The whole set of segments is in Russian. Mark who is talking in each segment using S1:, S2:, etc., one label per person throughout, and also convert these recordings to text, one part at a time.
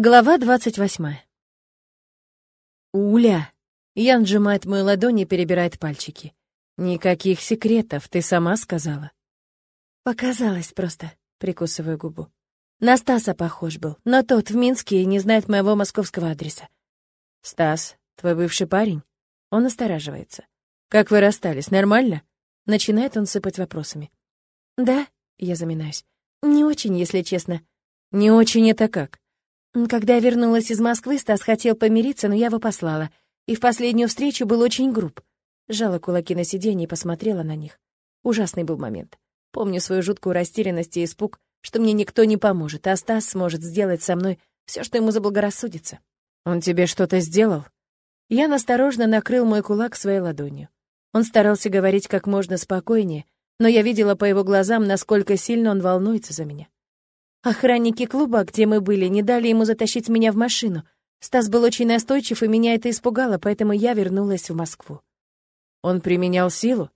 S1: Глава двадцать восьмая. «Уля!» Ян сжимает мою ладонь и перебирает пальчики. «Никаких секретов, ты сама сказала». «Показалось просто», — прикусываю губу. «На Стаса похож был, но тот в Минске и не знает моего московского адреса». «Стас, твой бывший парень?» Он останавливается. «Как вы расстались, нормально?» Начинает он сыпать вопросами. «Да», — я заминаюсь. «Не очень, если честно». «Не очень это как?» Когда я вернулась из Москвы, Стас хотел помириться, но я его послала. И в последнюю встречу был очень груб. Жала кулаки на сиденье и посмотрела на них. Ужасный был момент. Помню свою жуткую растерянность и испуг, что мне никто не поможет, а Стас сможет сделать со мной все, что ему заблагорассудится. «Он тебе что-то сделал?» Я осторожно накрыл мой кулак своей ладонью. Он старался говорить как можно спокойнее, но я видела по его глазам, насколько сильно он волнуется за меня. Охранники клуба, где мы были, не дали ему затащить меня в машину. Стас был очень настойчив, и меня это испугало, поэтому я вернулась в Москву. Он применял силу?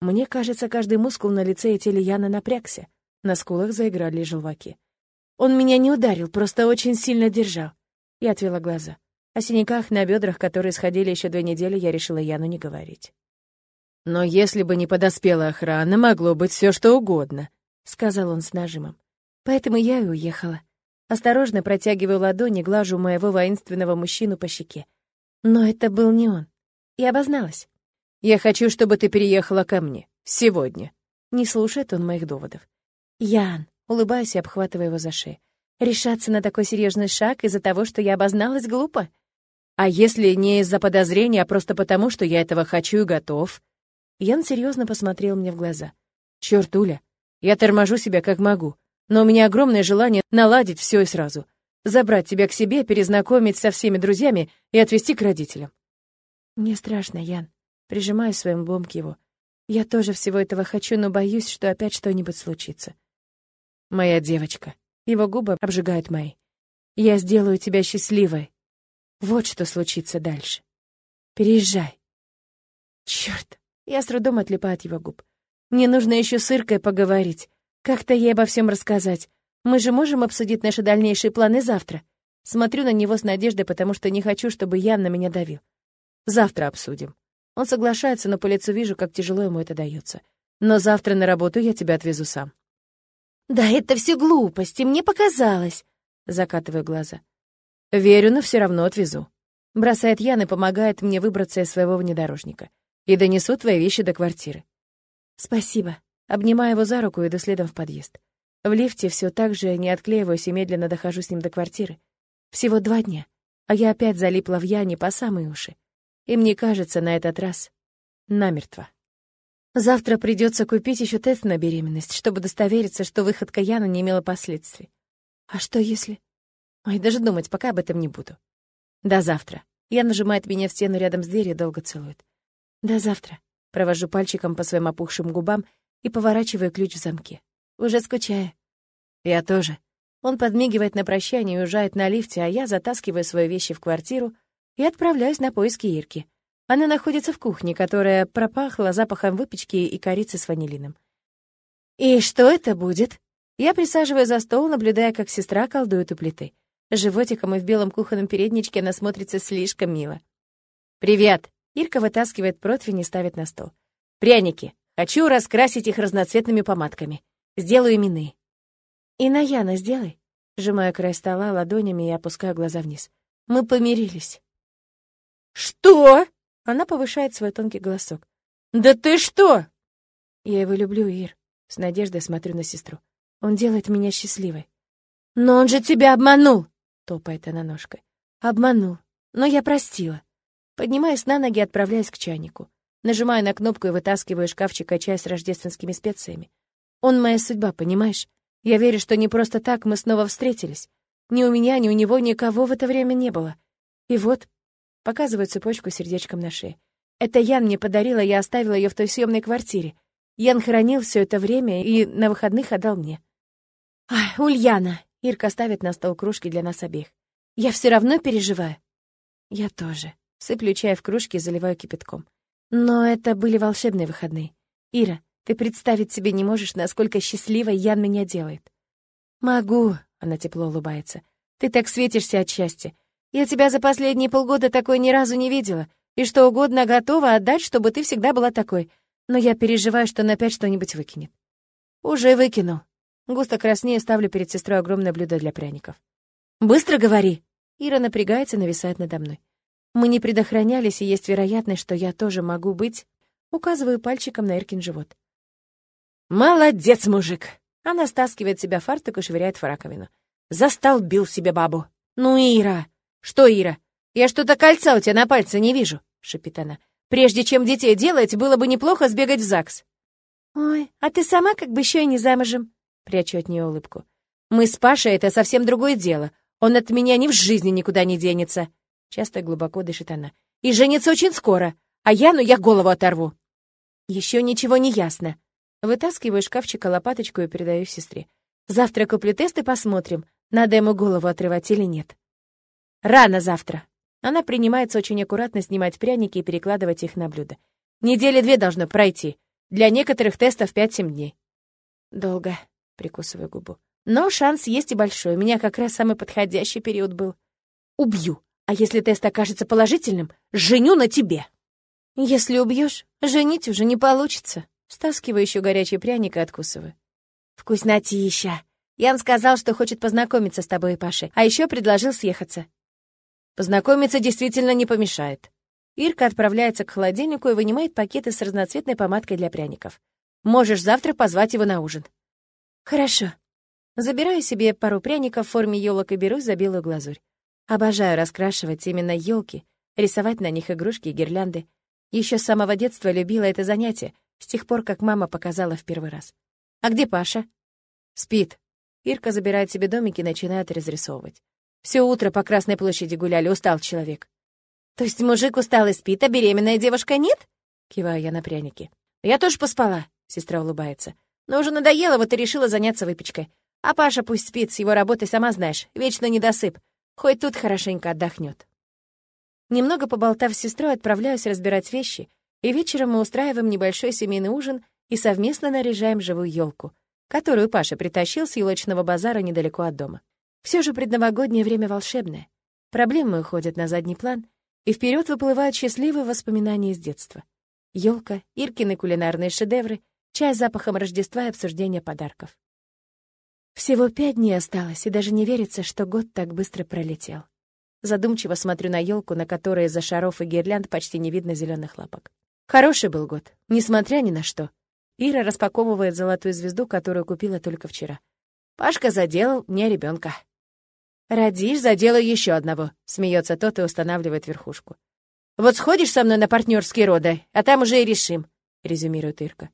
S1: Мне кажется, каждый мускул на лице и теле Яна напрягся. На скулах заиграли желваки. Он меня не ударил, просто очень сильно держал. Я отвела глаза. О синяках на бедрах, которые сходили еще две недели, я решила Яну не говорить. «Но если бы не подоспела охрана, могло быть все что угодно», — сказал он с нажимом. Поэтому я и уехала. Осторожно протягиваю ладони, глажу моего воинственного мужчину по щеке. Но это был не он. И обозналась. «Я хочу, чтобы ты переехала ко мне. Сегодня». Не слушает он моих доводов. «Ян», улыбаюсь и обхватываю его за шею. «Решаться на такой серьезный шаг из-за того, что я обозналась, глупо?» «А если не из-за подозрения, а просто потому, что я этого хочу и готов?» Ян серьезно посмотрел мне в глаза. «Чёрт, Уля, я торможу себя как могу но у меня огромное желание наладить все и сразу. Забрать тебя к себе, перезнакомить со всеми друзьями и отвезти к родителям. Мне страшно, Ян. Прижимаю своим лбом к его. Я тоже всего этого хочу, но боюсь, что опять что-нибудь случится. Моя девочка. Его губы обжигают мои. Я сделаю тебя счастливой. Вот что случится дальше. Переезжай. Черт! Я с трудом отлипаю от его губ. Мне нужно еще с Иркой поговорить. Как-то ей обо всем рассказать. Мы же можем обсудить наши дальнейшие планы завтра. Смотрю на него с надеждой, потому что не хочу, чтобы Ян на меня давил. Завтра обсудим. Он соглашается, но по лицу вижу, как тяжело ему это дается. Но завтра на работу я тебя отвезу сам. Да это все глупости, мне показалось. Закатываю глаза. Верю, но все равно отвезу. Бросает Ян и помогает мне выбраться из своего внедорожника. И донесу твои вещи до квартиры. Спасибо. Обнимаю его за руку и иду следом в подъезд. В лифте все так же не отклеиваюсь и медленно дохожу с ним до квартиры. Всего два дня, а я опять залипла в Яне по самые уши. И мне кажется, на этот раз намертво. Завтра придется купить еще тест на беременность, чтобы удостовериться, что выходка Яна не имела последствий. А что если... Ой, даже думать пока об этом не буду. До завтра. Я нажимает меня в стену рядом с дверью долго целует. До завтра. Провожу пальчиком по своим опухшим губам и поворачиваю ключ в замке. Уже скучаю. Я тоже. Он подмигивает на прощание и уезжает на лифте, а я затаскиваю свои вещи в квартиру и отправляюсь на поиски Ирки. Она находится в кухне, которая пропахла запахом выпечки и корицы с ванилином. «И что это будет?» Я присаживаю за стол, наблюдая, как сестра колдует у плиты. Животиком и в белом кухонном передничке она смотрится слишком мило. «Привет!» Ирка вытаскивает противень и ставит на стол. «Пряники!» Хочу раскрасить их разноцветными помадками. Сделаю именные. И на Яна сделай. Сжимаю край стола ладонями и опускаю глаза вниз. Мы помирились. Что? Она повышает свой тонкий голосок. Да ты что? Я его люблю, Ир. С надеждой смотрю на сестру. Он делает меня счастливой. Но он же тебя обманул, топает она ножкой. Обманул. Но я простила. Поднимаюсь на ноги отправляюсь к чайнику. Нажимаю на кнопку и вытаскиваю из шкафчика чай с рождественскими специями. Он моя судьба, понимаешь? Я верю, что не просто так мы снова встретились. Ни у меня, ни у него никого в это время не было. И вот, показываю цепочку сердечком на шее. Это Ян мне подарила, я оставила ее в той съемной квартире. Ян хранил все это время и на выходных отдал мне. Ай, Ульяна! Ирка ставит на стол кружки для нас обеих. Я все равно переживаю. Я тоже. Сыплю чай в кружки и заливаю кипятком. Но это были волшебные выходные. Ира, ты представить себе не можешь, насколько счастливой Ян меня делает. Могу, она тепло улыбается. Ты так светишься от счастья. Я тебя за последние полгода такой ни разу не видела, и что угодно готова отдать, чтобы ты всегда была такой. Но я переживаю, что он опять что-нибудь выкинет. Уже выкинул. Густо краснее ставлю перед сестрой огромное блюдо для пряников. «Быстро говори!» Ира напрягается, нависает надо мной. Мы не предохранялись, и есть вероятность, что я тоже могу быть... Указываю пальчиком на Иркин живот. «Молодец, мужик!» Она стаскивает себя фартук и швыряет в раковину. «Застолбил себе бабу!» «Ну, Ира!» «Что, Ира? Я что-то кольца у тебя на пальце не вижу!» — шипит она. «Прежде чем детей делать, было бы неплохо сбегать в ЗАГС». «Ой, а ты сама как бы еще и не замужем», — прячу от нее улыбку. «Мы с Пашей — это совсем другое дело. Он от меня ни в жизни никуда не денется». Часто и глубоко дышит она. «И женится очень скоро, а я, ну, я голову оторву». Еще ничего не ясно. Вытаскиваю из шкафчика лопаточку и передаю сестре. Завтра куплю тест и посмотрим, надо ему голову отрывать или нет. Рано завтра. Она принимается очень аккуратно снимать пряники и перекладывать их на блюдо. Недели две должно пройти. Для некоторых тестов 5-7 дней. Долго, прикусываю губу. Но шанс есть и большой. У меня как раз самый подходящий период был. Убью. А если тест окажется положительным, женю на тебе. Если убьешь, женить уже не получится. Стаскиваю еще горячий пряник и откусываю. Вкуснотища. Ян сказал, что хочет познакомиться с тобой и Пашей, а еще предложил съехаться. Познакомиться действительно не помешает. Ирка отправляется к холодильнику и вынимает пакеты с разноцветной помадкой для пряников. Можешь завтра позвать его на ужин. Хорошо. Забираю себе пару пряников в форме елок и берусь за белую глазурь. Обожаю раскрашивать именно елки, рисовать на них игрушки и гирлянды. Еще с самого детства любила это занятие, с тех пор, как мама показала в первый раз. «А где Паша?» «Спит». Ирка забирает себе домик и начинает разрисовывать. Все утро по Красной площади гуляли, устал человек. «То есть мужик устал и спит, а беременная девушка нет?» Киваю я на пряники. «Я тоже поспала», — сестра улыбается. «Но уже надоело, вот и решила заняться выпечкой. А Паша пусть спит, с его работой сама знаешь, вечно недосып. Хоть тут хорошенько отдохнет. Немного поболтав с сестрой, отправляюсь разбирать вещи — и вечером мы устраиваем небольшой семейный ужин и совместно наряжаем живую елку, которую Паша притащил с елочного базара недалеко от дома. Все же предновогоднее время волшебное. Проблемы уходят на задний план, и вперед выплывают счастливые воспоминания из детства. Елка, Иркины кулинарные шедевры, чай с запахом Рождества и обсуждение подарков. Всего пять дней осталось, и даже не верится, что год так быстро пролетел. Задумчиво смотрю на елку, на которой из-за шаров и гирлянд почти не видно зеленых лапок. Хороший был год, несмотря ни на что. Ира распаковывает золотую звезду, которую купила только вчера. Пашка заделал мне ребенка. Родишь, заделай еще одного, смеется тот и устанавливает верхушку. Вот сходишь со мной на партнерские роды, а там уже и решим, резюмирует Ирка.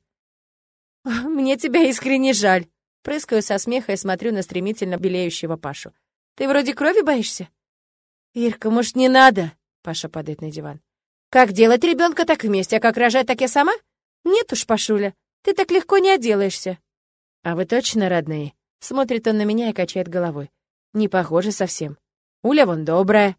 S1: Мне тебя искренне жаль. Прыскаю со смеха и смотрю на стремительно белеющего Пашу. Ты вроде крови боишься? Ирка, может, не надо? Паша падает на диван. Как делать ребенка, так вместе, а как рожать, так я сама? Нет уж, Пашуля, ты так легко не отделаешься. А вы точно родные? Смотрит он на меня и качает головой. Не похоже совсем. Уля вон добрая.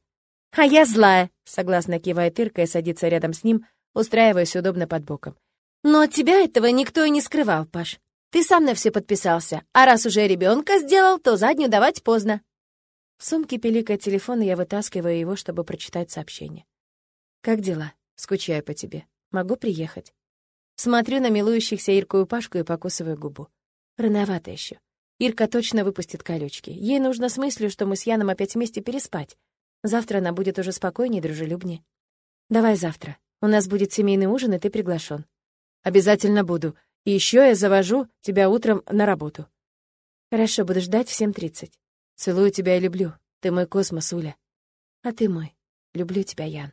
S1: А я злая, согласно кивает Ирка и садится рядом с ним, устраиваясь удобно под боком. Но от тебя этого никто и не скрывал, Паш. Ты сам на все подписался, а раз уже ребенка сделал, то заднюю давать поздно. В сумке пиликает телефон, и я вытаскиваю его, чтобы прочитать сообщение. «Как дела? Скучаю по тебе. Могу приехать?» Смотрю на милующихся Ирку и Пашку и покусываю губу. Рановато еще. Ирка точно выпустит колючки. Ей нужно с мыслью, что мы с Яном опять вместе переспать. Завтра она будет уже спокойнее и дружелюбнее. «Давай завтра. У нас будет семейный ужин, и ты приглашен. «Обязательно буду. И еще я завожу тебя утром на работу». «Хорошо, буду ждать в 7.30. Целую тебя и люблю. Ты мой космос, Уля. А ты мой. Люблю тебя, Ян».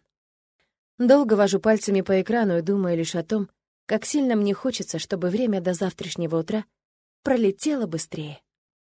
S1: Долго вожу пальцами по экрану и думаю лишь о том, как сильно мне хочется, чтобы время до завтрашнего утра пролетело быстрее.